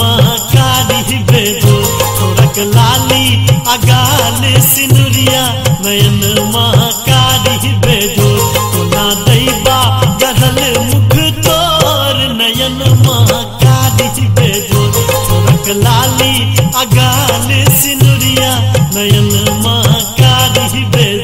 महाकारी बेजो छोरक लाली अगाल सिनुरिया नयन महाकारी बेजो कोना दैबा गढ़ल मुख तोर नयन महाकारी बेजो छोरक लाली अगाल सिनुरिया नयन महाकारी बेजो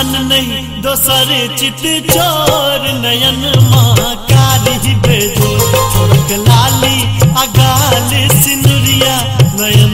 तोरा सन नहीं दोसर चित चोर नयन माँ भेजो लाली अगाल सिनुरिया नयन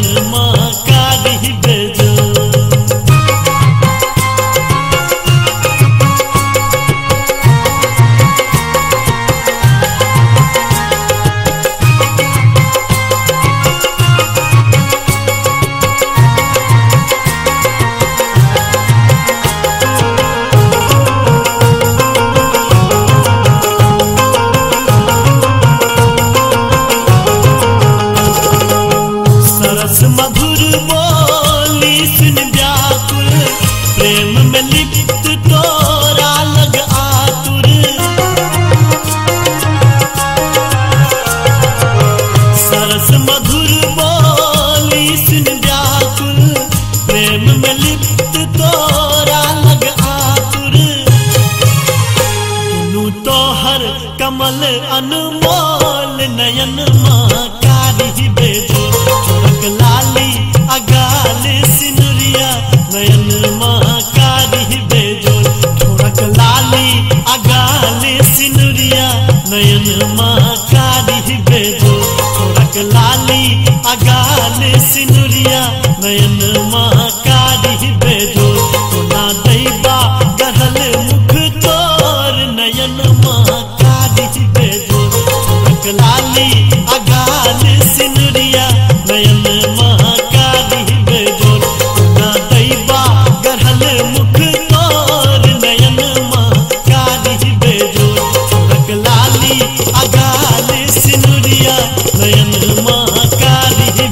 कमल अनमोल नयन महाकारी बेजो। छोरक लाली अगाल सिनुरिया, नयन महाकारी बेजो। छोरक लाली अगाल सिनुरिया, नयन महाकारी बेजो। छोरक लाली अगाल सिनुरिया, नयन महाकारी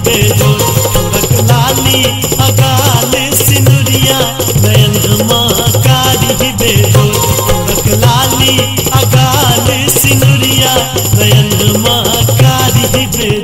बेरो लाली अगाल सिनुरिया नयन कारी बेरो लाली अगाल सिनुरिया नयन कारी बेरो